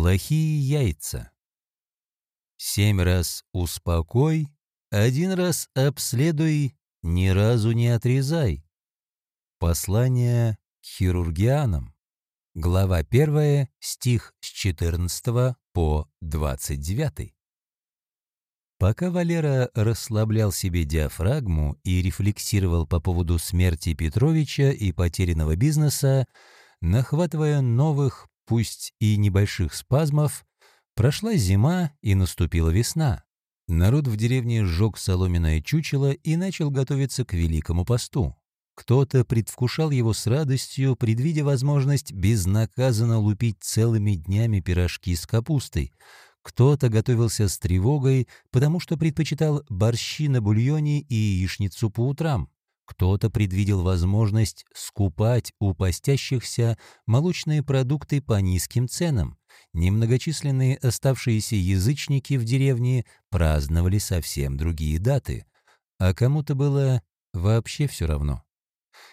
Плохие яйца. Семь раз успокой, один раз обследуй, ни разу не отрезай. Послание к хирургианам. Глава 1, стих с 14 по 29. Пока Валера расслаблял себе диафрагму и рефлексировал по поводу смерти Петровича и потерянного бизнеса, нахватывая новых, пусть и небольших спазмов, прошла зима и наступила весна. Народ в деревне сжег соломенное чучело и начал готовиться к Великому посту. Кто-то предвкушал его с радостью, предвидя возможность безнаказанно лупить целыми днями пирожки с капустой. Кто-то готовился с тревогой, потому что предпочитал борщи на бульоне и яичницу по утрам. Кто-то предвидел возможность скупать у постящихся молочные продукты по низким ценам. Немногочисленные оставшиеся язычники в деревне праздновали совсем другие даты. А кому-то было вообще все равно.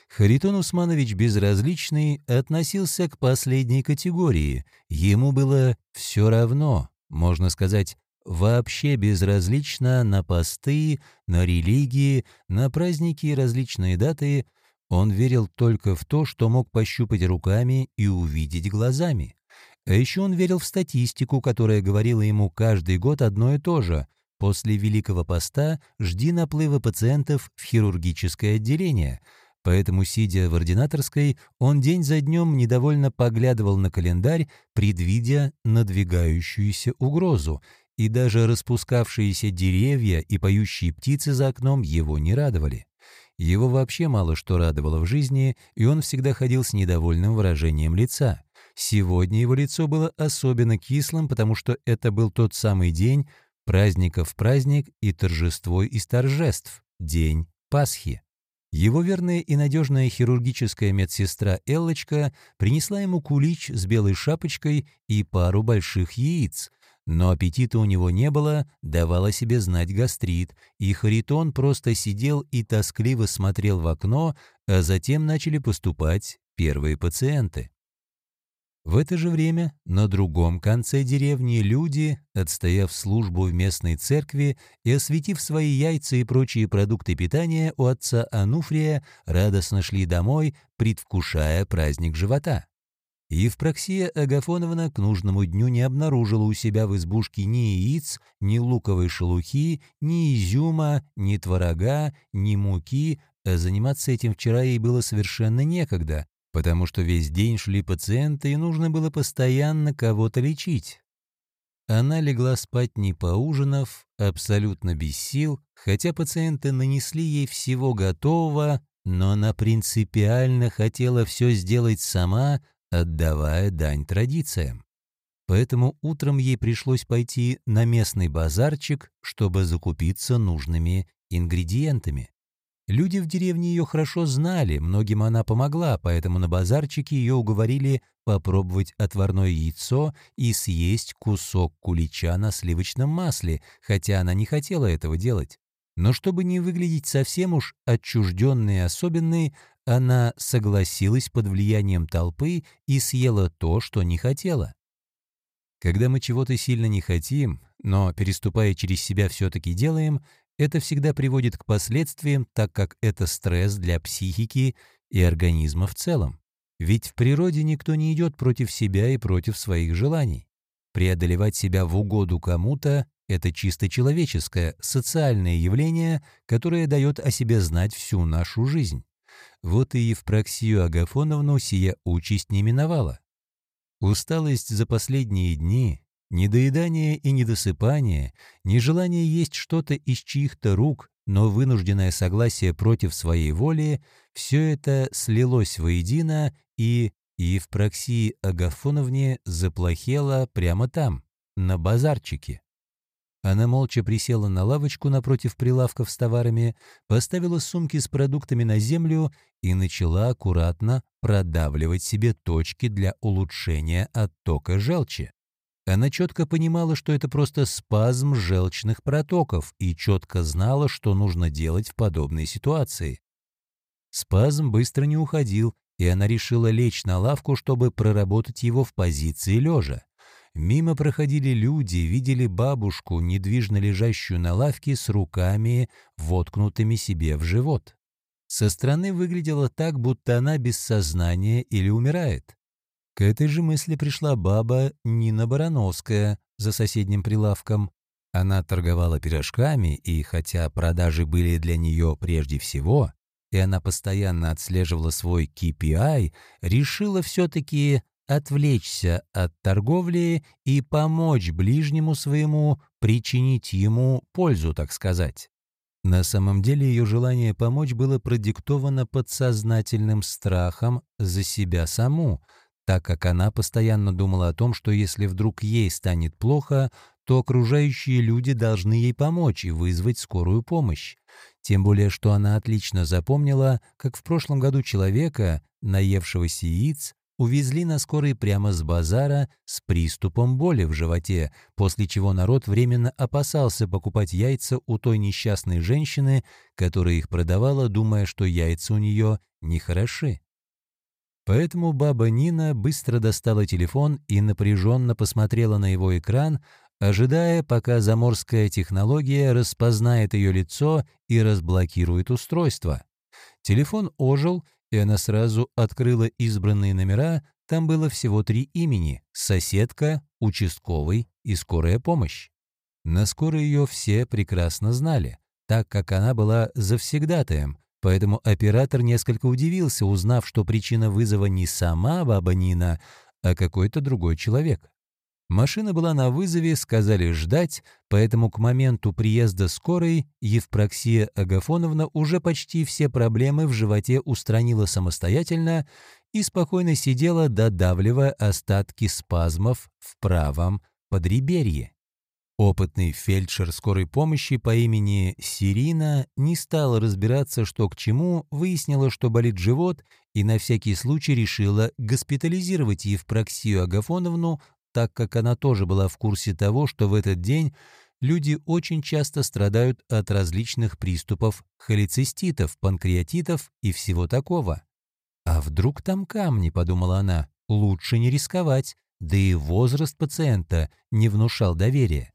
Харитон Усманович Безразличный относился к последней категории. Ему было все равно, можно сказать, вообще безразлично на посты, на религии, на праздники и различные даты. Он верил только в то, что мог пощупать руками и увидеть глазами. А еще он верил в статистику, которая говорила ему каждый год одно и то же. После Великого Поста жди наплыва пациентов в хирургическое отделение – Поэтому, сидя в ординаторской, он день за днем недовольно поглядывал на календарь, предвидя надвигающуюся угрозу, и даже распускавшиеся деревья и поющие птицы за окном его не радовали. Его вообще мало что радовало в жизни, и он всегда ходил с недовольным выражением лица. Сегодня его лицо было особенно кислым, потому что это был тот самый день, праздников праздник и торжество из торжеств, день Пасхи. Его верная и надежная хирургическая медсестра Эллочка принесла ему кулич с белой шапочкой и пару больших яиц. Но аппетита у него не было, давала себе знать гастрит, и Харитон просто сидел и тоскливо смотрел в окно, а затем начали поступать первые пациенты. В это же время на другом конце деревни люди, отстояв службу в местной церкви и осветив свои яйца и прочие продукты питания у отца Ануфрия, радостно шли домой, предвкушая праздник живота. Евпроксия Агафоновна к нужному дню не обнаружила у себя в избушке ни яиц, ни луковой шелухи, ни изюма, ни творога, ни муки, а заниматься этим вчера ей было совершенно некогда, потому что весь день шли пациенты, и нужно было постоянно кого-то лечить. Она легла спать не поужинав, абсолютно без сил, хотя пациенты нанесли ей всего готового, но она принципиально хотела все сделать сама, отдавая дань традициям. Поэтому утром ей пришлось пойти на местный базарчик, чтобы закупиться нужными ингредиентами. Люди в деревне ее хорошо знали, многим она помогла, поэтому на базарчике ее уговорили попробовать отварное яйцо и съесть кусок кулича на сливочном масле, хотя она не хотела этого делать. Но чтобы не выглядеть совсем уж отчужденной и особенной, она согласилась под влиянием толпы и съела то, что не хотела. Когда мы чего-то сильно не хотим, но, переступая через себя, все-таки делаем, это всегда приводит к последствиям, так как это стресс для психики и организма в целом. Ведь в природе никто не идет против себя и против своих желаний. Преодолевать себя в угоду кому-то – это чисто человеческое, социальное явление, которое дает о себе знать всю нашу жизнь. Вот и Евпроксию Агафоновну сия участь не миновала. Усталость за последние дни, Недоедание и недосыпание, нежелание есть что-то из чьих-то рук, но вынужденное согласие против своей воли – все это слилось воедино, и Евпроксии Агафоновне заплохело прямо там, на базарчике. Она молча присела на лавочку напротив прилавков с товарами, поставила сумки с продуктами на землю и начала аккуратно продавливать себе точки для улучшения оттока желчи. Она четко понимала, что это просто спазм желчных протоков и четко знала, что нужно делать в подобной ситуации. Спазм быстро не уходил, и она решила лечь на лавку, чтобы проработать его в позиции лежа. Мимо проходили люди, видели бабушку, недвижно лежащую на лавке с руками, воткнутыми себе в живот. Со стороны выглядело так, будто она без сознания или умирает. К этой же мысли пришла баба Нина Барановская за соседним прилавком. Она торговала пирожками, и хотя продажи были для нее прежде всего, и она постоянно отслеживала свой KPI, решила все-таки отвлечься от торговли и помочь ближнему своему, причинить ему пользу, так сказать. На самом деле ее желание помочь было продиктовано подсознательным страхом за себя саму, так как она постоянно думала о том, что если вдруг ей станет плохо, то окружающие люди должны ей помочь и вызвать скорую помощь. Тем более, что она отлично запомнила, как в прошлом году человека, наевшегося яиц, увезли на скорой прямо с базара с приступом боли в животе, после чего народ временно опасался покупать яйца у той несчастной женщины, которая их продавала, думая, что яйца у нее нехороши. Поэтому баба Нина быстро достала телефон и напряженно посмотрела на его экран, ожидая, пока заморская технология распознает ее лицо и разблокирует устройство. Телефон ожил, и она сразу открыла избранные номера, там было всего три имени — соседка, участковый и скорая помощь. На скорой ее все прекрасно знали, так как она была завсегдатаем, поэтому оператор несколько удивился, узнав, что причина вызова не сама баба Нина, а какой-то другой человек. Машина была на вызове, сказали ждать, поэтому к моменту приезда скорой Евпроксия Агафоновна уже почти все проблемы в животе устранила самостоятельно и спокойно сидела, додавливая остатки спазмов в правом подреберье. Опытный фельдшер скорой помощи по имени Сирина не стал разбираться, что к чему, выяснила, что болит живот, и на всякий случай решила госпитализировать Евпроксию Агафоновну так как она тоже была в курсе того, что в этот день люди очень часто страдают от различных приступов холециститов, панкреатитов и всего такого. «А вдруг там камни?» — подумала она. «Лучше не рисковать, да и возраст пациента не внушал доверия».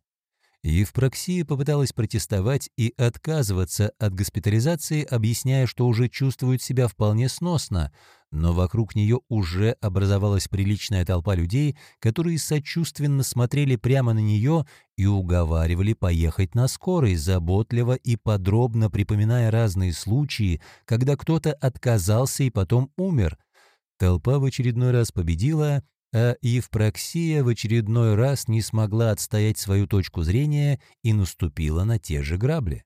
Евпроксия попыталась протестовать и отказываться от госпитализации, объясняя, что уже чувствует себя вполне сносно, но вокруг нее уже образовалась приличная толпа людей, которые сочувственно смотрели прямо на нее и уговаривали поехать на скорой, заботливо и подробно припоминая разные случаи, когда кто-то отказался и потом умер. Толпа в очередной раз победила, а Евпроксия в очередной раз не смогла отстоять свою точку зрения и наступила на те же грабли.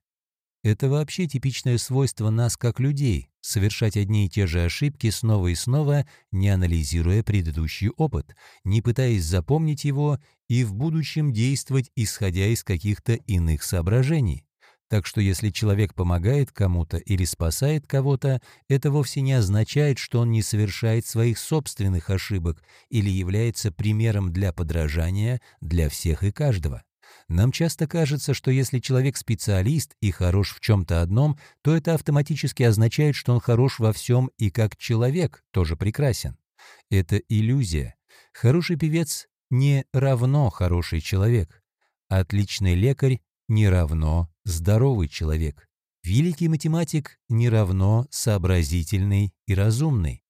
Это вообще типичное свойство нас как людей — совершать одни и те же ошибки снова и снова, не анализируя предыдущий опыт, не пытаясь запомнить его и в будущем действовать, исходя из каких-то иных соображений. Так что если человек помогает кому-то или спасает кого-то, это вовсе не означает, что он не совершает своих собственных ошибок или является примером для подражания для всех и каждого. Нам часто кажется, что если человек специалист и хорош в чем-то одном, то это автоматически означает, что он хорош во всем и как человек тоже прекрасен. Это иллюзия. Хороший певец не равно хороший человек. Отличный лекарь не равно здоровый человек. Великий математик не равно сообразительный и разумный.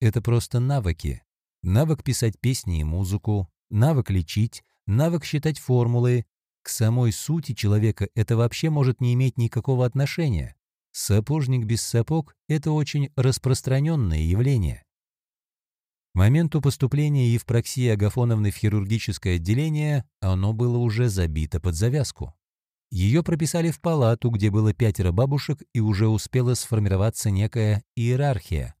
Это просто навыки. Навык писать песни и музыку, навык лечить, навык считать формулы, к самой сути человека это вообще может не иметь никакого отношения. Сапожник без сапог – это очень распространенное явление. К моменту поступления Евпроксии Агафоновны в хирургическое отделение оно было уже забито под завязку. Ее прописали в палату, где было пятеро бабушек, и уже успела сформироваться некая иерархия.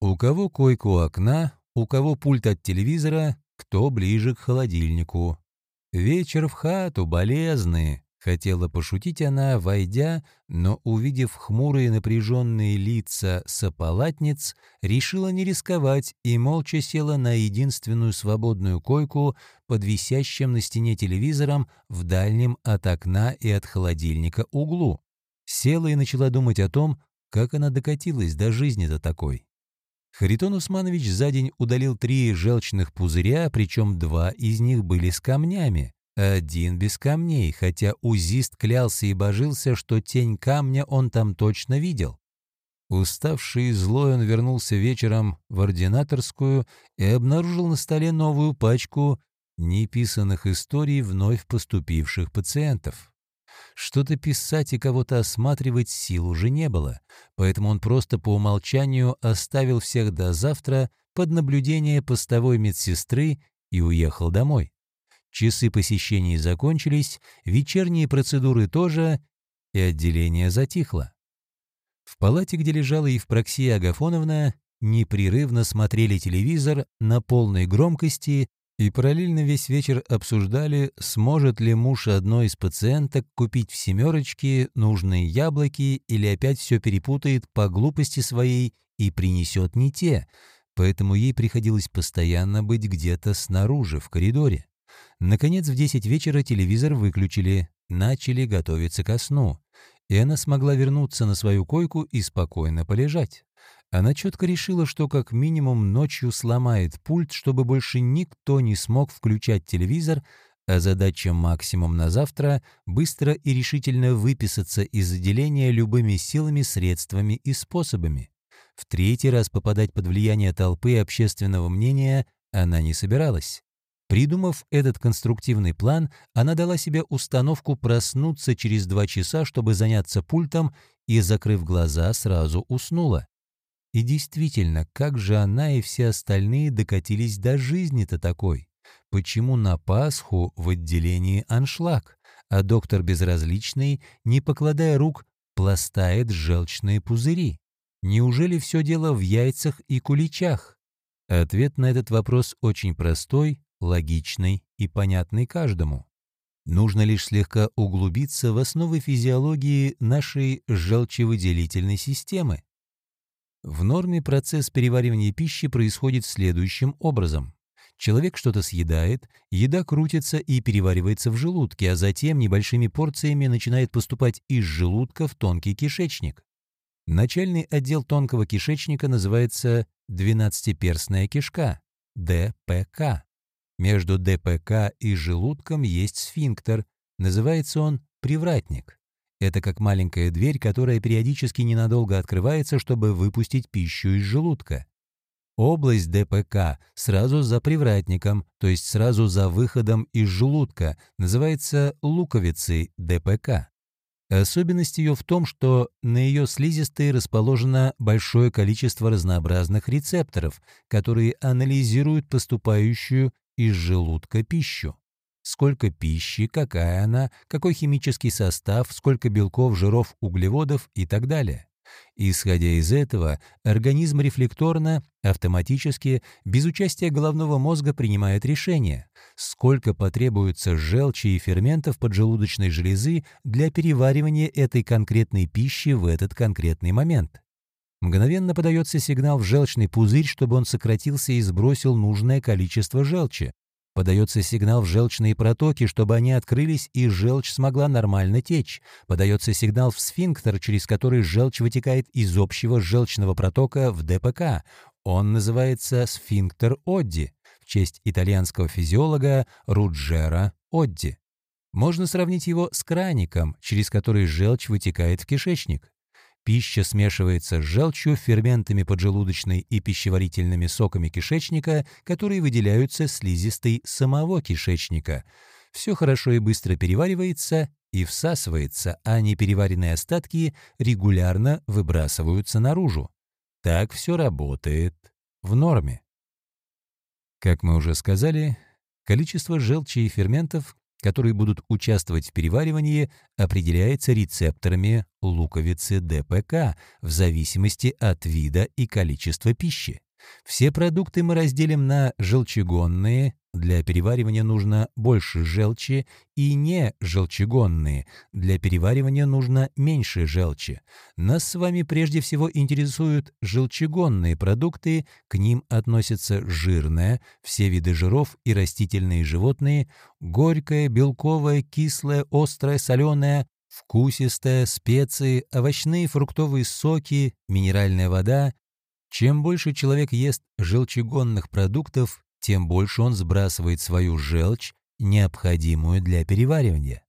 У кого койку окна, у кого пульт от телевизора, кто ближе к холодильнику. «Вечер в хату, болезные!» — хотела пошутить она, войдя, но, увидев хмурые напряженные лица сопалатниц, решила не рисковать и молча села на единственную свободную койку под висящим на стене телевизором в дальнем от окна и от холодильника углу. Села и начала думать о том, как она докатилась до жизни-то такой. Харитон Усманович за день удалил три желчных пузыря, причем два из них были с камнями, один без камней, хотя узист клялся и божился, что тень камня он там точно видел. Уставший и злой он вернулся вечером в ординаторскую и обнаружил на столе новую пачку неписанных историй вновь поступивших пациентов. Что-то писать и кого-то осматривать сил уже не было, поэтому он просто по умолчанию оставил всех до завтра под наблюдение постовой медсестры и уехал домой. Часы посещений закончились, вечерние процедуры тоже, и отделение затихло. В палате, где лежала Евпроксия Агафоновна, непрерывно смотрели телевизор на полной громкости и параллельно весь вечер обсуждали, сможет ли муж одной из пациенток купить в «семерочке» нужные яблоки или опять все перепутает по глупости своей и принесет не те, поэтому ей приходилось постоянно быть где-то снаружи, в коридоре. Наконец, в 10 вечера телевизор выключили, начали готовиться ко сну, и она смогла вернуться на свою койку и спокойно полежать. Она четко решила, что как минимум ночью сломает пульт, чтобы больше никто не смог включать телевизор, а задача максимум на завтра — быстро и решительно выписаться из отделения любыми силами, средствами и способами. В третий раз попадать под влияние толпы и общественного мнения она не собиралась. Придумав этот конструктивный план, она дала себе установку проснуться через два часа, чтобы заняться пультом, и, закрыв глаза, сразу уснула. И действительно, как же она и все остальные докатились до жизни-то такой? Почему на Пасху в отделении аншлаг, а доктор безразличный, не покладая рук, пластает желчные пузыри? Неужели все дело в яйцах и куличах? Ответ на этот вопрос очень простой, логичный и понятный каждому. Нужно лишь слегка углубиться в основы физиологии нашей желчевыделительной системы. В норме процесс переваривания пищи происходит следующим образом. Человек что-то съедает, еда крутится и переваривается в желудке, а затем небольшими порциями начинает поступать из желудка в тонкий кишечник. Начальный отдел тонкого кишечника называется двенадцатиперстная кишка – ДПК. Между ДПК и желудком есть сфинктер, называется он привратник. Это как маленькая дверь, которая периодически ненадолго открывается, чтобы выпустить пищу из желудка. Область ДПК сразу за привратником, то есть сразу за выходом из желудка, называется луковицей ДПК. Особенность ее в том, что на ее слизистой расположено большое количество разнообразных рецепторов, которые анализируют поступающую из желудка пищу сколько пищи, какая она, какой химический состав, сколько белков, жиров, углеводов и так далее. Исходя из этого, организм рефлекторно, автоматически, без участия головного мозга принимает решение, сколько потребуется желчи и ферментов поджелудочной железы для переваривания этой конкретной пищи в этот конкретный момент. Мгновенно подается сигнал в желчный пузырь, чтобы он сократился и сбросил нужное количество желчи. Подается сигнал в желчные протоки, чтобы они открылись и желчь смогла нормально течь. Подается сигнал в сфинктер, через который желчь вытекает из общего желчного протока в ДПК. Он называется сфинктер Одди в честь итальянского физиолога Руджера Одди. Можно сравнить его с краником, через который желчь вытекает в кишечник. Пища смешивается с желчью, ферментами поджелудочной и пищеварительными соками кишечника, которые выделяются слизистой самого кишечника. Все хорошо и быстро переваривается и всасывается, а непереваренные остатки регулярно выбрасываются наружу. Так все работает в норме. Как мы уже сказали, количество желчи и ферментов, которые будут участвовать в переваривании, определяется рецепторами луковицы ДПК в зависимости от вида и количества пищи. Все продукты мы разделим на желчегонные, для переваривания нужно больше желчи, и не желчегонные, для переваривания нужно меньше желчи. Нас с вами прежде всего интересуют желчегонные продукты, к ним относятся жирное, все виды жиров и растительные животные, горькое, белковое, кислое, острое, соленое, вкусистое, специи, овощные фруктовые соки, минеральная вода, Чем больше человек ест желчегонных продуктов, тем больше он сбрасывает свою желчь, необходимую для переваривания.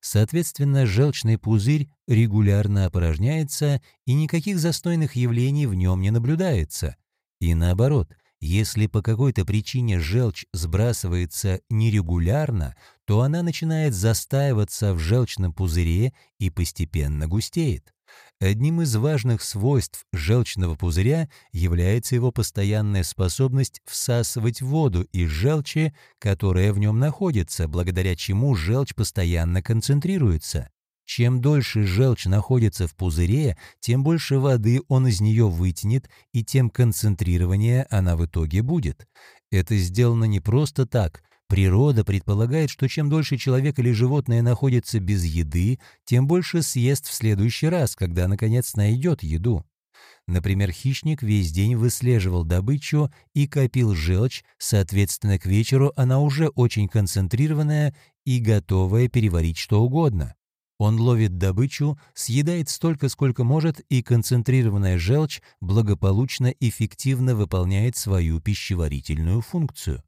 Соответственно, желчный пузырь регулярно опорожняется, и никаких застойных явлений в нем не наблюдается. И наоборот, если по какой-то причине желчь сбрасывается нерегулярно, то она начинает застаиваться в желчном пузыре и постепенно густеет. Одним из важных свойств желчного пузыря является его постоянная способность всасывать воду из желчи, которая в нем находится, благодаря чему желчь постоянно концентрируется. Чем дольше желчь находится в пузыре, тем больше воды он из нее вытянет, и тем концентрированнее она в итоге будет. Это сделано не просто так. Природа предполагает, что чем дольше человек или животное находится без еды, тем больше съест в следующий раз, когда наконец найдет еду. Например, хищник весь день выслеживал добычу и копил желчь, соответственно, к вечеру она уже очень концентрированная и готовая переварить что угодно. Он ловит добычу, съедает столько, сколько может, и концентрированная желчь благополучно эффективно выполняет свою пищеварительную функцию.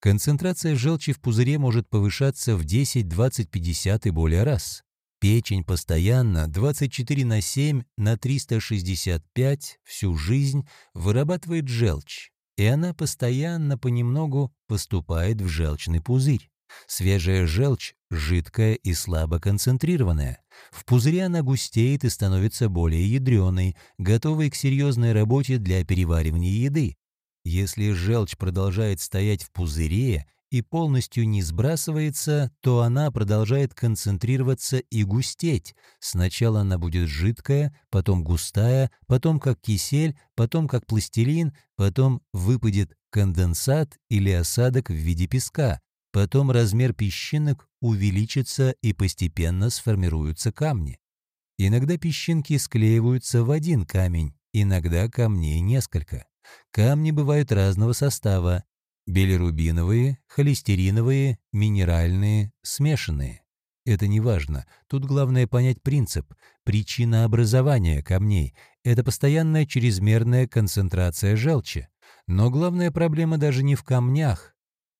Концентрация желчи в пузыре может повышаться в 10, 20, 50 и более раз. Печень постоянно 24 на 7 на 365 всю жизнь вырабатывает желчь, и она постоянно понемногу поступает в желчный пузырь. Свежая желчь жидкая и слабо концентрированная. В пузыре она густеет и становится более ядреной, готовой к серьезной работе для переваривания еды. Если желчь продолжает стоять в пузыре и полностью не сбрасывается, то она продолжает концентрироваться и густеть. Сначала она будет жидкая, потом густая, потом как кисель, потом как пластилин, потом выпадет конденсат или осадок в виде песка. Потом размер песчинок увеличится и постепенно сформируются камни. Иногда песчинки склеиваются в один камень, иногда камней несколько. Камни бывают разного состава – билирубиновые, холестериновые, минеральные, смешанные. Это не важно. Тут главное понять принцип. Причина образования камней – это постоянная чрезмерная концентрация желчи. Но главная проблема даже не в камнях,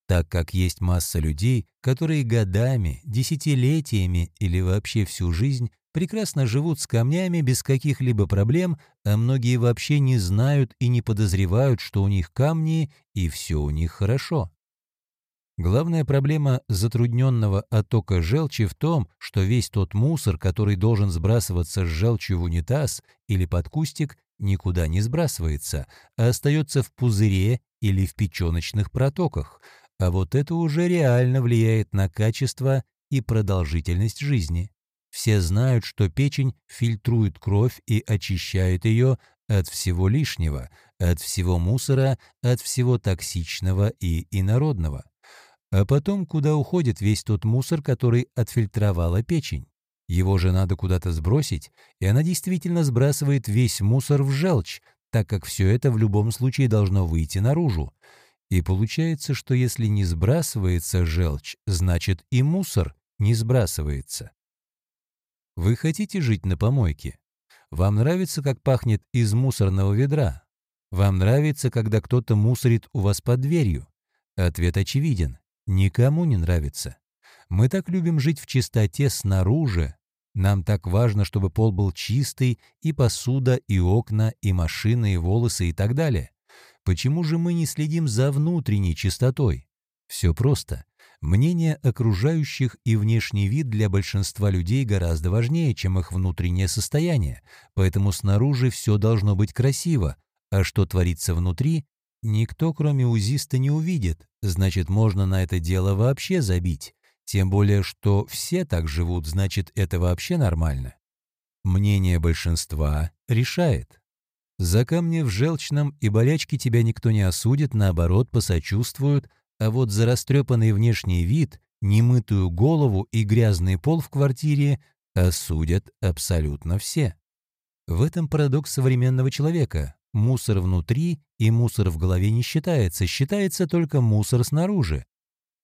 так как есть масса людей, которые годами, десятилетиями или вообще всю жизнь прекрасно живут с камнями без каких-либо проблем, а многие вообще не знают и не подозревают, что у них камни и все у них хорошо. Главная проблема затрудненного оттока желчи в том, что весь тот мусор, который должен сбрасываться с желчью в унитаз или под кустик, никуда не сбрасывается, а остается в пузыре или в печеночных протоках – а вот это уже реально влияет на качество и продолжительность жизни. Все знают, что печень фильтрует кровь и очищает ее от всего лишнего, от всего мусора, от всего токсичного и инородного. А потом куда уходит весь тот мусор, который отфильтровала печень? Его же надо куда-то сбросить, и она действительно сбрасывает весь мусор в желчь, так как все это в любом случае должно выйти наружу. И получается, что если не сбрасывается желчь, значит и мусор не сбрасывается. Вы хотите жить на помойке? Вам нравится, как пахнет из мусорного ведра? Вам нравится, когда кто-то мусорит у вас под дверью? Ответ очевиден. Никому не нравится. Мы так любим жить в чистоте снаружи. Нам так важно, чтобы пол был чистый, и посуда, и окна, и машины, и волосы, и так далее. Почему же мы не следим за внутренней чистотой? Все просто. Мнение окружающих и внешний вид для большинства людей гораздо важнее, чем их внутреннее состояние, поэтому снаружи все должно быть красиво, а что творится внутри, никто, кроме узиста, не увидит, значит, можно на это дело вообще забить. Тем более, что все так живут, значит, это вообще нормально. Мнение большинства решает. За камни в желчном и болячки тебя никто не осудит, наоборот, посочувствуют, а вот за растрепанный внешний вид, немытую голову и грязный пол в квартире осудят абсолютно все. В этом парадокс современного человека. Мусор внутри и мусор в голове не считается, считается только мусор снаружи.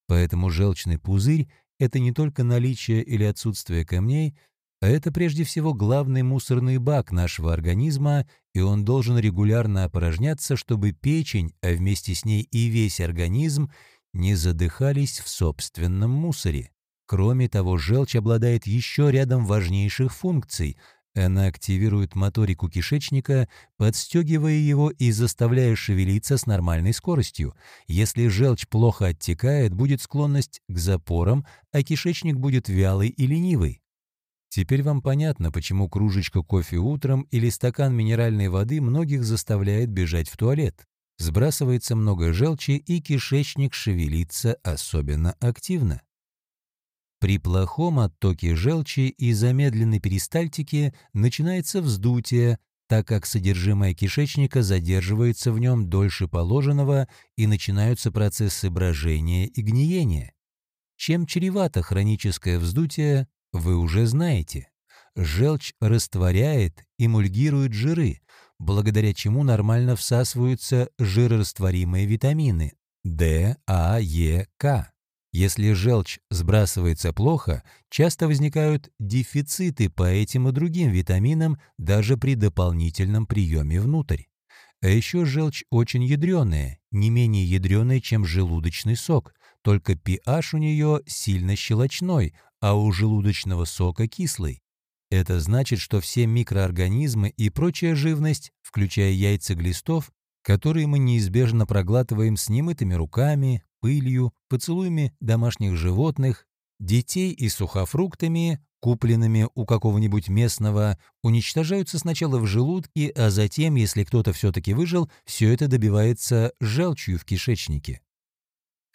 Поэтому желчный пузырь – это не только наличие или отсутствие камней, это прежде всего главный мусорный бак нашего организма, и он должен регулярно опорожняться, чтобы печень, а вместе с ней и весь организм, не задыхались в собственном мусоре. Кроме того, желчь обладает еще рядом важнейших функций. Она активирует моторику кишечника, подстегивая его и заставляя шевелиться с нормальной скоростью. Если желчь плохо оттекает, будет склонность к запорам, а кишечник будет вялый и ленивый. Теперь вам понятно, почему кружечка кофе утром или стакан минеральной воды многих заставляет бежать в туалет. Сбрасывается много желчи, и кишечник шевелится особенно активно. При плохом оттоке желчи и замедленной перистальтике начинается вздутие, так как содержимое кишечника задерживается в нем дольше положенного и начинаются процессы брожения и гниения. Чем чревато хроническое вздутие, вы уже знаете. Желчь растворяет, эмульгирует жиры, благодаря чему нормально всасываются жирорастворимые витамины D, А, Е, К. Если желчь сбрасывается плохо, часто возникают дефициты по этим и другим витаминам даже при дополнительном приеме внутрь. А еще желчь очень ядреная, не менее ядреная, чем желудочный сок, только pH у нее сильно щелочной, а у желудочного сока кислый. Это значит, что все микроорганизмы и прочая живность, включая яйца глистов, которые мы неизбежно проглатываем с немытыми руками, пылью, поцелуями домашних животных, детей и сухофруктами, купленными у какого-нибудь местного, уничтожаются сначала в желудке, а затем, если кто-то все-таки выжил, все это добивается желчью в кишечнике.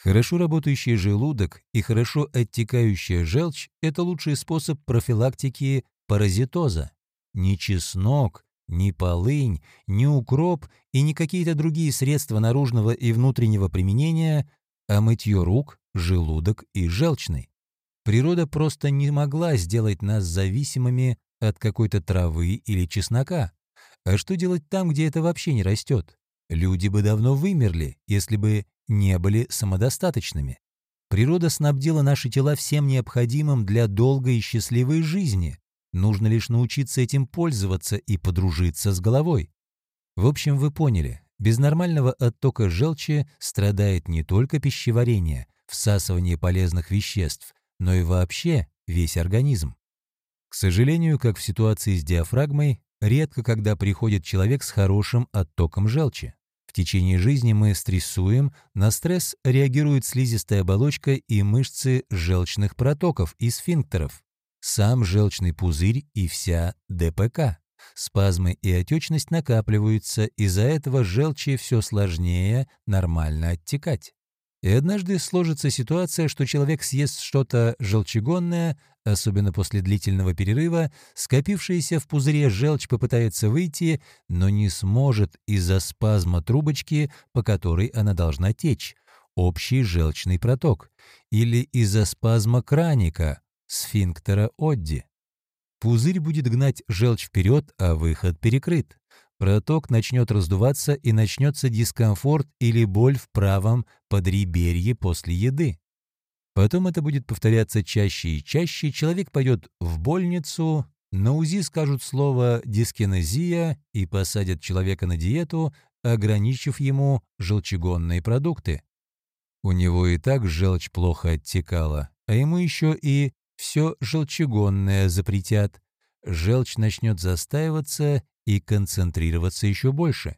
Хорошо работающий желудок и хорошо оттекающая желчь – это лучший способ профилактики паразитоза. Ни чеснок, ни полынь, ни укроп и ни какие-то другие средства наружного и внутреннего применения а мытье рук, желудок и желчный. Природа просто не могла сделать нас зависимыми от какой-то травы или чеснока. А что делать там, где это вообще не растет? Люди бы давно вымерли, если бы не были самодостаточными. Природа снабдила наши тела всем необходимым для долгой и счастливой жизни. Нужно лишь научиться этим пользоваться и подружиться с головой. В общем, вы поняли, без нормального оттока желчи страдает не только пищеварение, всасывание полезных веществ, но и вообще весь организм. К сожалению, как в ситуации с диафрагмой, редко когда приходит человек с хорошим оттоком желчи. В течение жизни мы стрессуем, на стресс реагирует слизистая оболочка и мышцы желчных протоков и сфинктеров, сам желчный пузырь и вся ДПК. Спазмы и отечность накапливаются, из-за этого желчи все сложнее нормально оттекать. И однажды сложится ситуация, что человек съест что-то желчегонное, особенно после длительного перерыва, скопившаяся в пузыре желчь попытается выйти, но не сможет из-за спазма трубочки, по которой она должна течь, общий желчный проток, или из-за спазма краника, сфинктера Одди. Пузырь будет гнать желчь вперед, а выход перекрыт. Проток начнет раздуваться и начнется дискомфорт или боль в правом подреберье после еды. Потом это будет повторяться чаще и чаще, человек пойдет в больницу, на УЗИ скажут слово «дискинезия» и посадят человека на диету, ограничив ему желчегонные продукты. У него и так желчь плохо оттекала, а ему еще и все желчегонное запретят. Желчь начнет застаиваться и концентрироваться еще больше.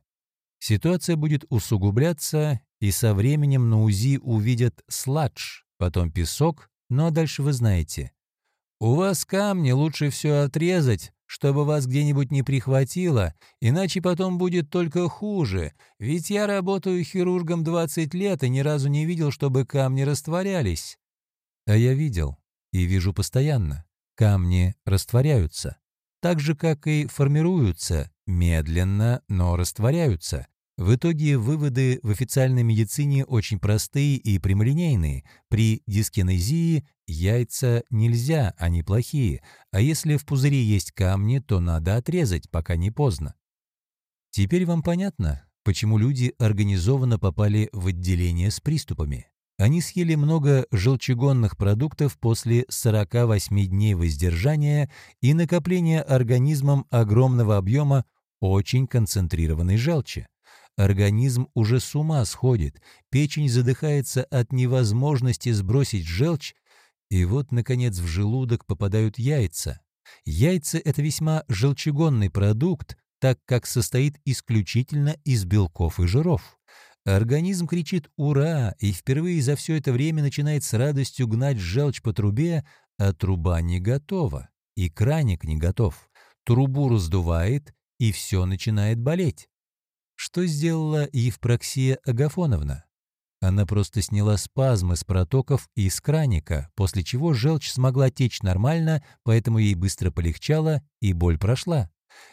Ситуация будет усугубляться, и со временем на УЗИ увидят сладж, потом песок, ну а дальше вы знаете. У вас камни лучше все отрезать, чтобы вас где-нибудь не прихватило, иначе потом будет только хуже, ведь я работаю хирургом 20 лет и ни разу не видел, чтобы камни растворялись. А я видел и вижу постоянно. Камни растворяются. Так же, как и формируются, медленно, но растворяются. В итоге выводы в официальной медицине очень простые и прямолинейные. При дискинезии яйца нельзя, они плохие, а если в пузыре есть камни, то надо отрезать, пока не поздно. Теперь вам понятно, почему люди организованно попали в отделение с приступами. Они съели много желчегонных продуктов после 48 дней воздержания и накопления организмом огромного объема очень концентрированной желчи. Организм уже с ума сходит, печень задыхается от невозможности сбросить желчь, и вот, наконец, в желудок попадают яйца. Яйца – это весьма желчегонный продукт, так как состоит исключительно из белков и жиров. Организм кричит «Ура!» и впервые за все это время начинает с радостью гнать желчь по трубе, а труба не готова, и краник не готов. Трубу раздувает, и все начинает болеть. Что сделала Евпроксия Агафоновна? Она просто сняла спазмы с протоков и из краника, после чего желчь смогла течь нормально, поэтому ей быстро полегчало и боль прошла.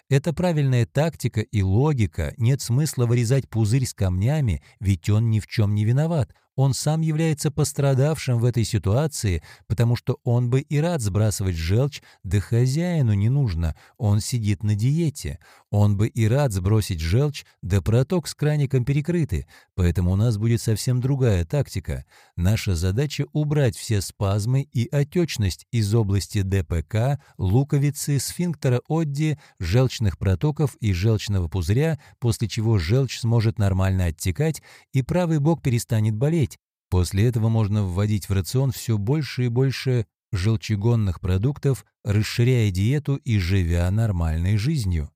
Это правильная тактика и логика, нет смысла вырезать пузырь с камнями, ведь он ни в чем не виноват, он сам является пострадавшим в этой ситуации, потому что он бы и рад сбрасывать желчь, да хозяину не нужно, он сидит на диете. Он бы и рад сбросить желчь, да проток с краником перекрыты, поэтому у нас будет совсем другая тактика. Наша задача — убрать все спазмы и отечность из области ДПК, луковицы, сфинктера Одди, желчных протоков и желчного пузыря, после чего желчь сможет нормально оттекать, и правый бок перестанет болеть, После этого можно вводить в рацион все больше и больше желчегонных продуктов, расширяя диету и живя нормальной жизнью.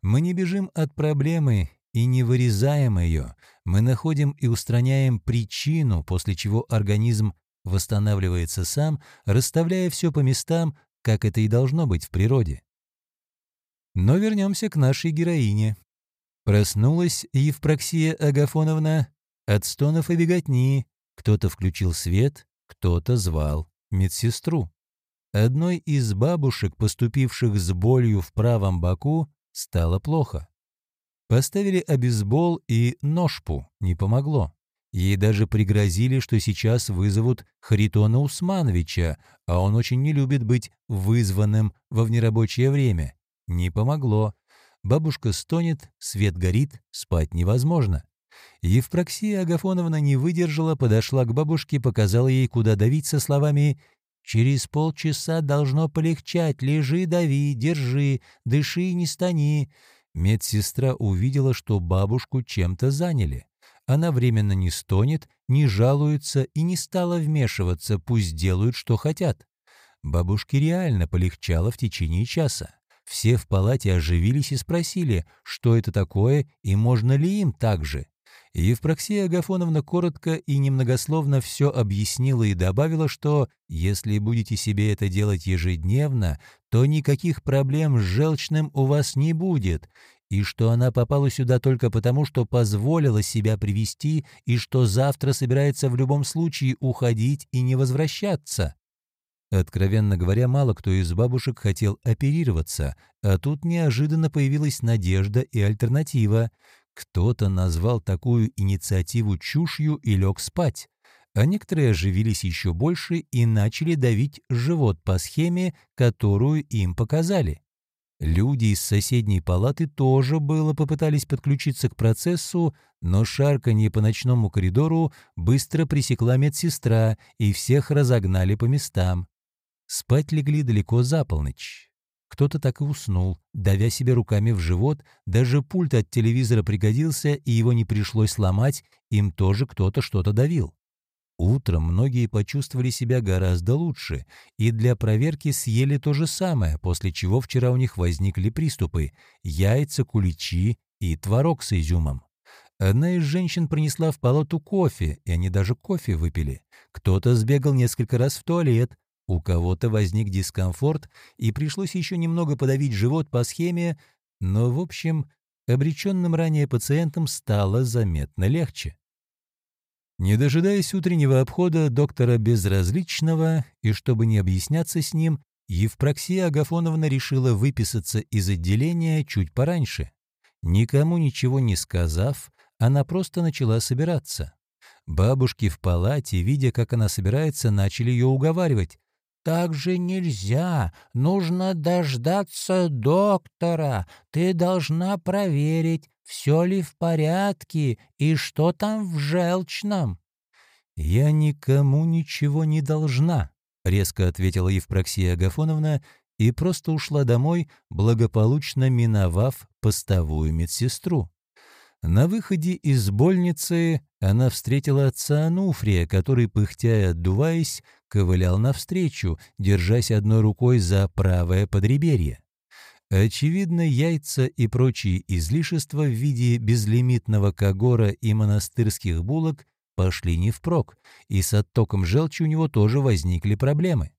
Мы не бежим от проблемы и не вырезаем ее, мы находим и устраняем причину, после чего организм восстанавливается сам, расставляя все по местам, как это и должно быть в природе. Но вернемся к нашей героине. Проснулась Евпроксия Агафоновна от стонов и беготни, кто-то включил свет, кто-то звал медсестру. Одной из бабушек, поступивших с болью в правом боку, стало плохо. Поставили обезбол и ножпу, не помогло. Ей даже пригрозили, что сейчас вызовут Харитона Усмановича, а он очень не любит быть вызванным во внерабочее время. Не помогло. Бабушка стонет, свет горит, спать невозможно. Евпроксия Агафоновна не выдержала, подошла к бабушке, показала ей, куда давить со словами «Через полчаса должно полегчать, лежи, дави, держи, дыши, не стани». Медсестра увидела, что бабушку чем-то заняли. Она временно не стонет, не жалуется и не стала вмешиваться, пусть делают, что хотят. Бабушке реально полегчало в течение часа. Все в палате оживились и спросили, что это такое и можно ли им так же. Евпроксия Агафоновна коротко и немногословно все объяснила и добавила, что если будете себе это делать ежедневно, то никаких проблем с желчным у вас не будет, и что она попала сюда только потому, что позволила себя привести, и что завтра собирается в любом случае уходить и не возвращаться. Откровенно говоря, мало кто из бабушек хотел оперироваться, а тут неожиданно появилась надежда и альтернатива. Кто-то назвал такую инициативу чушью и лег спать, а некоторые оживились еще больше и начали давить живот по схеме, которую им показали. Люди из соседней палаты тоже было попытались подключиться к процессу, но шарканье по ночному коридору быстро пресекла медсестра, и всех разогнали по местам. Спать легли далеко за полночь. Кто-то так и уснул, давя себе руками в живот, даже пульт от телевизора пригодился, и его не пришлось сломать, им тоже кто-то что-то давил. Утром многие почувствовали себя гораздо лучше и для проверки съели то же самое, после чего вчера у них возникли приступы – яйца, куличи и творог с изюмом. Одна из женщин принесла в палату кофе, и они даже кофе выпили. Кто-то сбегал несколько раз в туалет, у кого-то возник дискомфорт, и пришлось еще немного подавить живот по схеме, но, в общем, обреченным ранее пациентам стало заметно легче. Не дожидаясь утреннего обхода доктора Безразличного, и чтобы не объясняться с ним, Евпроксия Агафоновна решила выписаться из отделения чуть пораньше. Никому ничего не сказав, она просто начала собираться. Бабушки в палате, видя, как она собирается, начали ее уговаривать. «Так же нельзя. Нужно дождаться доктора. Ты должна проверить, все ли в порядке и что там в желчном». «Я никому ничего не должна», — резко ответила Евпроксия Агафоновна и просто ушла домой, благополучно миновав постовую медсестру. На выходе из больницы она встретила отца Ануфрия, который, пыхтя и отдуваясь, ковылял навстречу, держась одной рукой за правое подреберье. Очевидно, яйца и прочие излишества в виде безлимитного когора и монастырских булок пошли не впрок, и с оттоком желчи у него тоже возникли проблемы.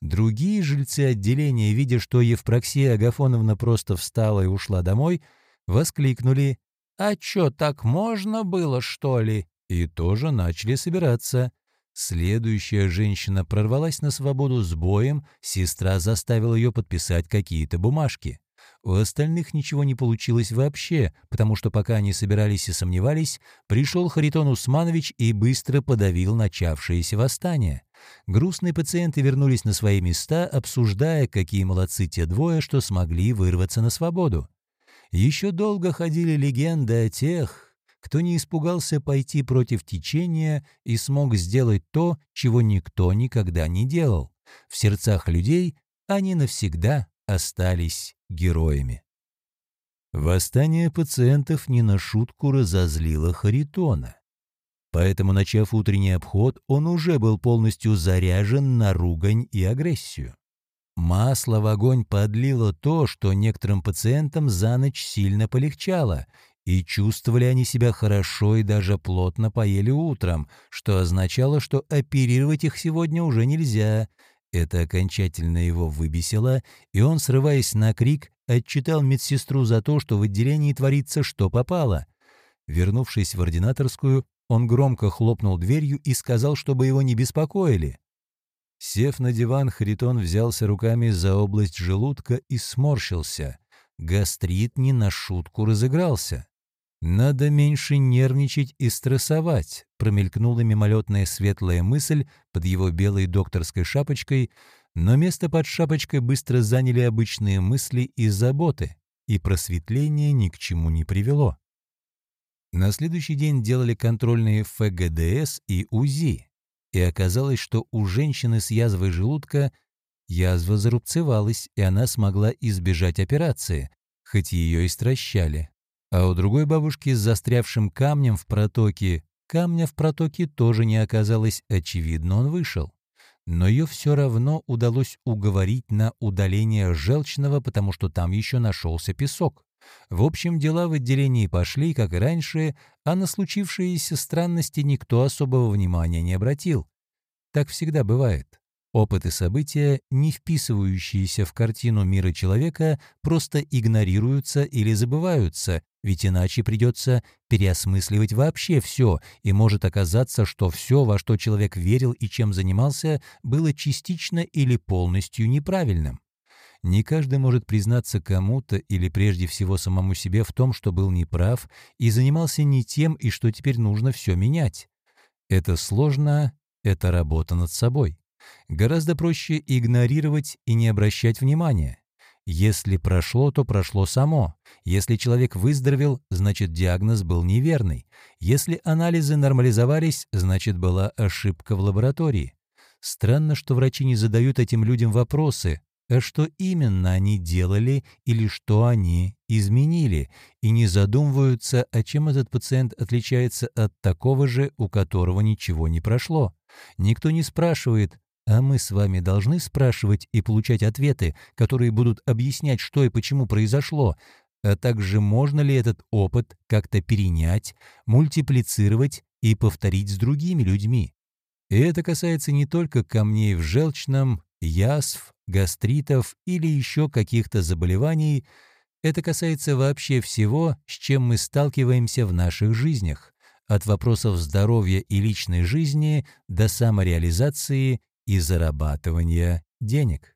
Другие жильцы отделения, видя, что Евпроксия Агафоновна просто встала и ушла домой, воскликнули «А чё, так можно было, что ли?» и тоже начали собираться. Следующая женщина прорвалась на свободу с боем, сестра заставила ее подписать какие-то бумажки. У остальных ничего не получилось вообще, потому что пока они собирались и сомневались, пришел Харитон Усманович и быстро подавил начавшееся восстание. Грустные пациенты вернулись на свои места, обсуждая, какие молодцы те двое, что смогли вырваться на свободу. Еще долго ходили легенды о тех, кто не испугался пойти против течения и смог сделать то, чего никто никогда не делал. В сердцах людей они навсегда остались героями. Восстание пациентов не на шутку разозлило Харитона. Поэтому, начав утренний обход, он уже был полностью заряжен на ругань и агрессию. Масло в огонь подлило то, что некоторым пациентам за ночь сильно полегчало, и чувствовали они себя хорошо и даже плотно поели утром, что означало, что оперировать их сегодня уже нельзя. Это окончательно его выбесило, и он, срываясь на крик, отчитал медсестру за то, что в отделении творится что попало. Вернувшись в ординаторскую, он громко хлопнул дверью и сказал, чтобы его не беспокоили. Сев на диван, Харитон взялся руками за область желудка и сморщился. Гастрит не на шутку разыгрался. «Надо меньше нервничать и стрессовать», промелькнула мимолетная светлая мысль под его белой докторской шапочкой, но место под шапочкой быстро заняли обычные мысли и заботы, и просветление ни к чему не привело. На следующий день делали контрольные ФГДС и УЗИ и оказалось, что у женщины с язвой желудка язва зарубцевалась, и она смогла избежать операции, хоть ее и стращали. А у другой бабушки с застрявшим камнем в протоке камня в протоке тоже не оказалось, очевидно, он вышел. Но ее все равно удалось уговорить на удаление желчного, потому что там еще нашелся песок. В общем, дела в отделении пошли, как и раньше, а на случившиеся странности никто особого внимания не обратил. Так всегда бывает. Опыт и события, не вписывающиеся в картину мира человека, просто игнорируются или забываются, ведь иначе придется переосмысливать вообще все, и может оказаться, что все, во что человек верил и чем занимался, было частично или полностью неправильным. Не каждый может признаться кому-то или прежде всего самому себе в том, что был неправ и занимался не тем, и что теперь нужно все менять. Это сложно, это работа над собой. Гораздо проще игнорировать и не обращать внимания. Если прошло, то прошло само. Если человек выздоровел, значит диагноз был неверный. Если анализы нормализовались, значит была ошибка в лаборатории. Странно, что врачи не задают этим людям вопросы, что именно они делали или что они изменили, и не задумываются, а чем этот пациент отличается от такого же, у которого ничего не прошло. Никто не спрашивает, а мы с вами должны спрашивать и получать ответы, которые будут объяснять, что и почему произошло, а также можно ли этот опыт как-то перенять, мультиплицировать и повторить с другими людьми. И это касается не только камней в желчном, язв, гастритов или еще каких-то заболеваний, это касается вообще всего, с чем мы сталкиваемся в наших жизнях, от вопросов здоровья и личной жизни до самореализации и зарабатывания денег.